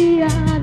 Yeah.